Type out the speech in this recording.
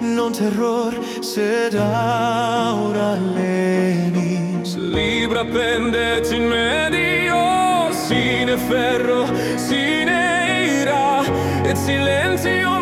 non terror sed aura lenis libra pendet in medio sine ferro sine ira et silentium